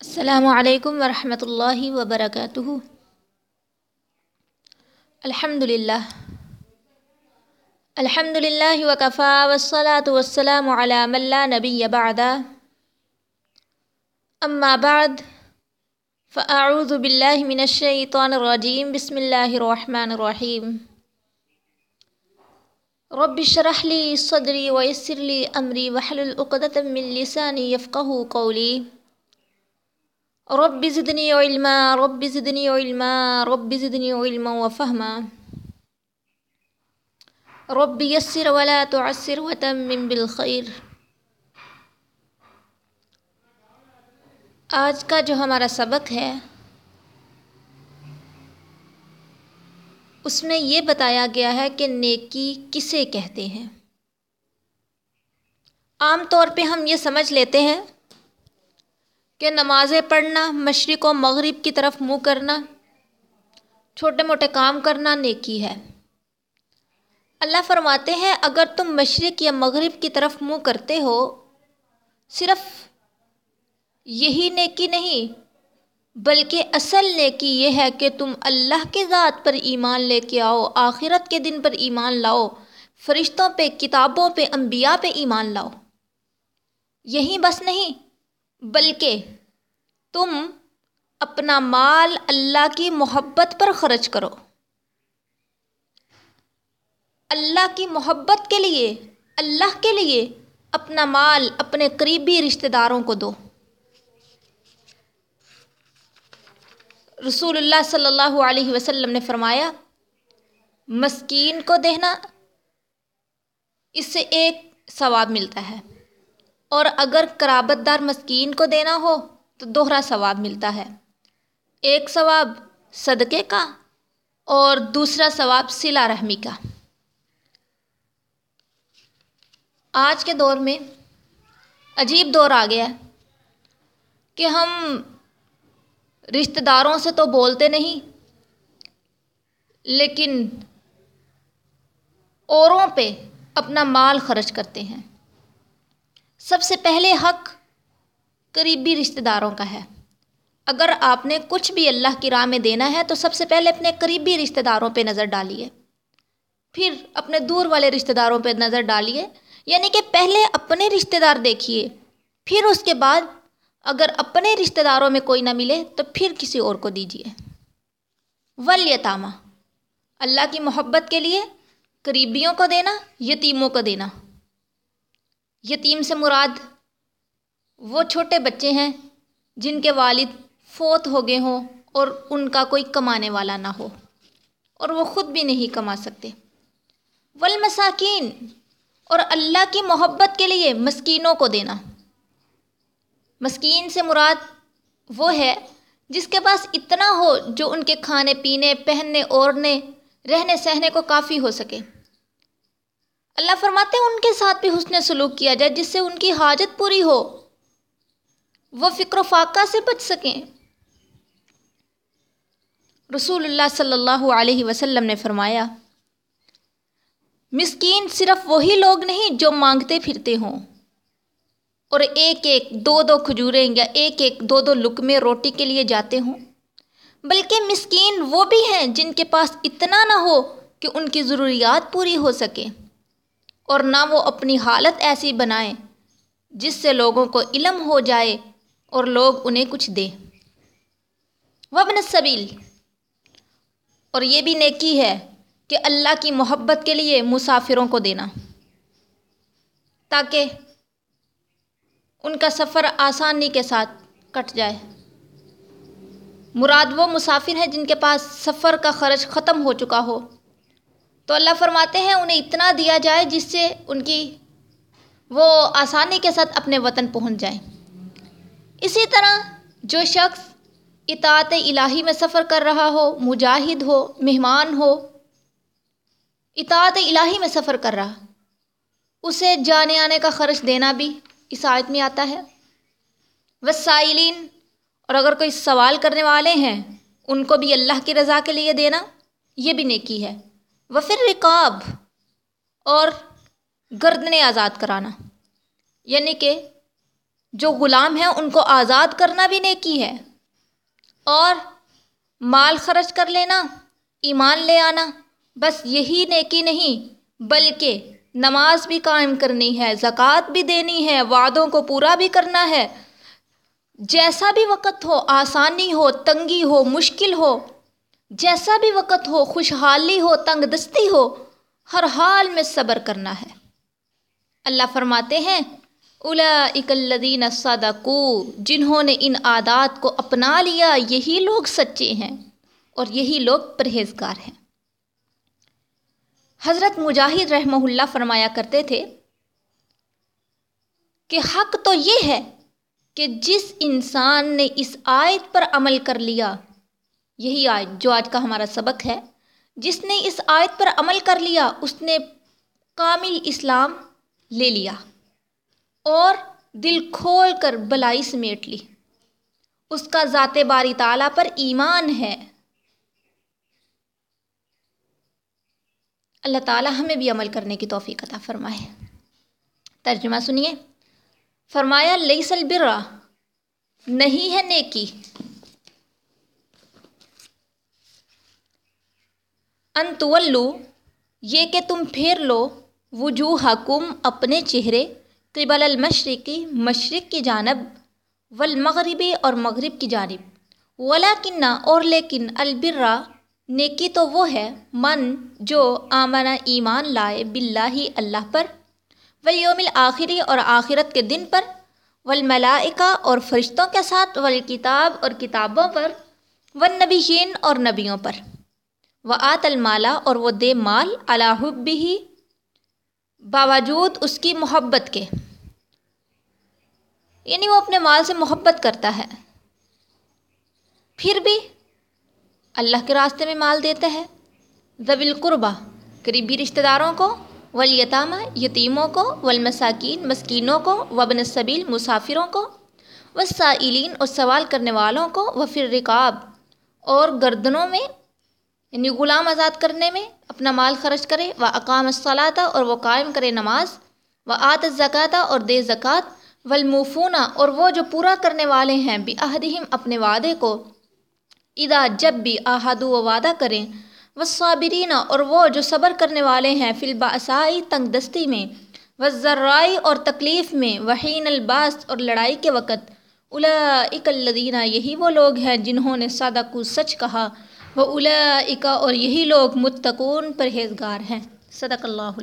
السلام علیکم ورحمۃ اللہ وبرکاتہ۔ الحمد للہ الحمد للہ وکفا والصلاة والسلام علی من لا نبی بعد۔ اما بعد، فاعوذ باللہ من الشیطان الرجیم، بسم اللہ الرحمن الرحیم۔ رب اشرح لی صدری ویسر لی امری، وحلل عقدۃ من لسانی یفقهوا قولی۔ رب زدنی علما، رب زدنی علما، رب زدنی علما وفہما رب یسر ولا تعسر وتمم بالخیر. آج کا جو ہمارا سبق ہے، اس میں یہ بتایا گیا ہے کہ نیکی کسے کہتے ہیں؟ عام طور پہ ہم یہ سمجھ لیتے ہیں کہ نمازیں پڑھنا، مشرق و مغرب کی طرف منہ کرنا، چھوٹے موٹے کام کرنا نیکی ہے۔ اللہ فرماتے ہیں، اگر تم مشرق یا مغرب کی طرف منہ کرتے ہو، صرف یہی نیکی نہیں، بلکہ اصل نیکی یہ ہے کہ تم اللہ کے ذات پر ایمان لے کے آؤ، آخرت کے دن پر ایمان لاؤ، فرشتوں پہ، کتابوں پہ، انبیاء پہ ایمان لاؤ۔ یہی بس نہیں، بلکہ تم اپنا مال اللہ کی محبت پر خرچ کرو۔ اللہ کی محبت کے لیے، اللہ کے لیے اپنا مال اپنے قریبی رشتہ داروں کو دو۔ رسول اللہ صلی اللہ علیہ وسلم نے فرمایا، مسکین کو دینا، اس سے ایک ثواب ملتا ہے۔ اور اگر قرابت دار مسکین کو دینا ہو تو دوہرا ثواب ملتا ہے۔ ایک ثواب صدقے کا اور دوسرا ثواب صلہ رحمی کا۔ آج کے دور میں عجیب دور آ گیا کہ ہم رشتہ داروں سے تو بولتے نہیں، لیکن اوروں پہ اپنا مال خرچ کرتے ہیں۔ سب سے پہلے حق قریبی رشتہ داروں کا ہے۔ اگر آپ نے کچھ بھی اللہ کی راہ میں دینا ہے تو سب سے پہلے اپنے قریبی رشتہ داروں پہ نظر ڈالیے۔ پھر اپنے دور والے رشتہ داروں پہ نظر ڈالیے یعنی کہ پہلے اپنے رشتہ دار دیکھیے۔ پھر اس کے بعد اگر اپنے رشتہ داروں میں کوئی نہ ملے تو پھر کسی اور کو دیجیے۔ ولیتامہ اللہ کی محبت کے لیے قریبیوں کو دینا، یتیموں کو دینا۔ یتیم سے مراد وہ چھوٹے بچے ہیں جن کے والد فوت ہو گئے ہوں اور ان کا کوئی کمانے والا نہ ہو اور وہ خود بھی نہیں کما سکتے۔ والمساکین اور اللہ کی محبت کے لیے مسکینوں کو دینا۔ مسکین سے مراد وہ ہے جس کے پاس اتنا ہو جو ان کے کھانے پینے، پہننے، اوڑھنے، رہنے سہنے کو کافی ہو سکے۔ اللہ فرماتے ہیں ان کے ساتھ بھی حسن سلوک کیا جائے جس سے ان کی حاجت پوری ہو۔ وہ فکر و فاقہ سے بچ سکیں۔ رسول اللہ صلی اللہ علیہ وسلم نے فرمایا، مسکین صرف وہی لوگ نہیں جو مانگتے پھرتے ہوں۔ اور ایک ایک دو دو کھجوریں یا ایک ایک دو دو لکمے روٹی کے لیے جاتے ہوں، بلکہ مسکین وہ بھی ہیں جن کے پاس اتنا نہ ہو کہ ان کی ضروریات پوری ہو سکے اور نہ وہ اپنی حالت ایسی بنائیں جس سے لوگوں کو علم ہو جائے اور لوگ انہیں کچھ دیں وبن صبیل اور یہ بھی نیکی ہے کہ اللہ کی محبت کے لیے مسافروں کو دینا۔ تاکہ ان کا سفر آسانی کے ساتھ کٹ جائے۔ مراد وہ مسافر ہیں جن کے پاس سفر کا خرچ ختم ہو چکا ہو۔ تو اللہ فرماتے ہیں، انہیں اتنا دیا جائے جس سے ان کی وہ آسانی کے ساتھ اپنے وطن پہنچ جائیں۔ اسی طرح جو شخص اطاعت الہی میں سفر کر رہا ہو، مجاہد ہو، مہمان ہو، اطاعت الہی میں سفر کر رہا، اسے جانے آنے کا خرچ دینا بھی اس آیت میں آتا ہے۔ وسائلین اور اگر کوئی سوال کرنے والے ہیں، ان کو بھی اللہ کی رضا کے لیے دینا، یہ بھی نیکی ہے۔ وفر رکاب اور گردن آزاد کرانا یعنی کہ جو غلام ہیں، ان کو آزاد کرنا بھی نیکی ہے۔ اور مال خرچ کر لینا، ایمان لے آنا، بس یہی نیکی نہیں، بلکہ نماز بھی قائم کرنی ہے، زکوٰۃ بھی دینی ہے، وعدوں کو پورا بھی کرنا ہے۔ جیسا بھی وقت ہو، آسانی ہو، تنگی ہو، مشکل ہو، جیسا بھی وقت ہو، خوشحالی ہو، تنگ دستی ہو، ہر حال میں صبر کرنا ہے۔ اللہ فرماتے ہیں الاک الذین صدقو، جنہوں نے ان عادات کو اپنا لیا، یہی لوگ سچے ہیں اور یہی لوگ پرہیزگار ہیں۔ حضرت مجاہد رحمہ اللہ فرمایا کرتے تھے کہ حق تو یہ ہے کہ جس انسان نے اس آیت پر عمل کر لیا، یہی آیت جو آج کا ہمارا سبق ہے، جس نے اس آیت پر عمل کر لیا، اس نے کامل اسلام لے لیا۔ اور دل کھول کر بلائی سمیٹ لی۔ اس کا ذات باری تعالیٰ پر ایمان ہے۔ اللہ تعالیٰ ہمیں بھی عمل کرنے کی توفیق عطا فرمائے۔ ترجمہ سنیے۔ فرمایا لیس البرا نہیں ہے نیکی۔ ان تولو یہ کہ تم پھیر لو۔ وجوہکم، اپنے چہرے۔ قبل المشرقی مشرق کی جانب والمغربی اور مغرب کی جانب۔ ولاکنہ اور لیکن البرا نیکی تو وہ ہے، من جو آمنا ایمان لائے باللہ اللہ پر، والیوم الآخری اور آخرت کے دن پر، والملائکہ اور فرشتوں کے ساتھ، والکتاب اور کتابوں پر، والنبیین اور نبیوں پر۔ و آت المالا اور وہ دے مال اللہ بھی باوجود اس کی محبت کے۔ یعنی وہ اپنے مال سے محبت کرتا ہے۔ پھر بھی اللہ کے راستے میں مال دیتا ہے۔ ذوی القربہ قریبی رشتہ داروں کو ولیتامہ یتیموں کو، والمساکین، مسکینوں کو وبن السبیل، مسافروں کو وسائلین اور سوال کرنے والوں کو وفر رکاب اور گردنوں میں یعنی غلام آزاد کرنے میں اپنا مال خرچ کرے و اقام الصلاطہ اور وہ قائم کرے نماز و آت زکاتہ اور دے زکوٰۃ والموفونہ اور وہ جو پورا کرنے والے ہیں بھی عہدہم اپنے وعدے کو۔ ادا جب بھی آہد و وعدہ کریں۔ وصابرینہ اور وہ جو صبر کرنے والے ہیں، فی الباسائی تنگ دستی میں۔ وذرائی اور تکلیف میں۔ وحین الباس اور لڑائی کے وقت۔ الاک الدینہ یہی وہ لوگ ہیں جنہوں نے صادق سچ کہا۔ وہ الاکا اور یہی لوگ متقون پرہیزگار ہیں۔ صدق اللہ